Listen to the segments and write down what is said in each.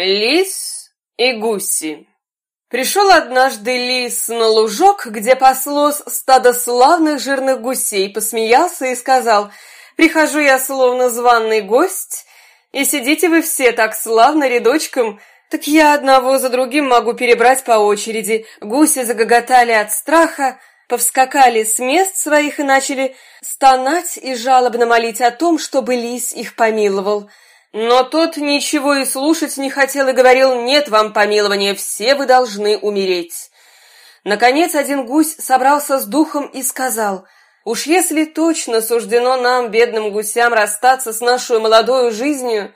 Лис и гуси. Пришел однажды лис на лужок, где паслось стадо славных жирных гусей, посмеялся и сказал, «Прихожу я словно званный гость, и сидите вы все так славно рядочком, так я одного за другим могу перебрать по очереди». Гуси загоготали от страха, повскакали с мест своих и начали стонать и жалобно молить о том, чтобы лис их помиловал. Но тот ничего и слушать не хотел и говорил, нет вам помилования, все вы должны умереть. Наконец один гусь собрался с духом и сказал, уж если точно суждено нам, бедным гусям, расстаться с нашей молодой жизнью,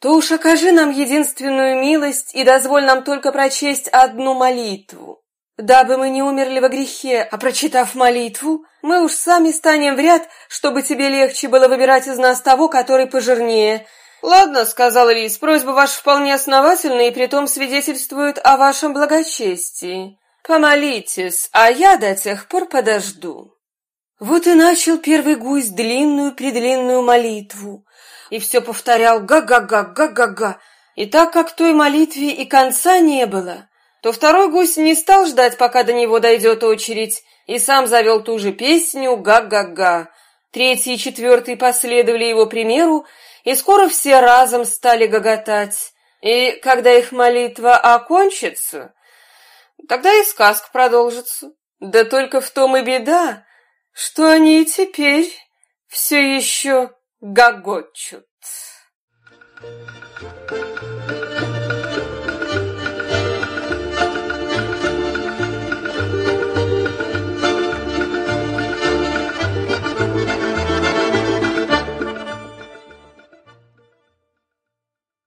то уж окажи нам единственную милость и дозволь нам только прочесть одну молитву. Дабы мы не умерли во грехе, а прочитав молитву, мы уж сами станем в ряд, чтобы тебе легче было выбирать из нас того, который пожирнее — «Ладно», — сказал Лис, — «просьба ваша вполне основательна и притом свидетельствует о вашем благочестии. Помолитесь, а я до тех пор подожду». Вот и начал первый гусь длинную-предлинную молитву, и все повторял «га-га-га, га-га-га». И так как той молитве и конца не было, то второй гусь не стал ждать, пока до него дойдет очередь, и сам завел ту же песню «га-га-га». Третий и четвертый последовали его примеру, и скоро все разом стали гоготать. И когда их молитва окончится, тогда и сказка продолжится. Да только в том и беда, что они и теперь все еще гогочут. Thank you.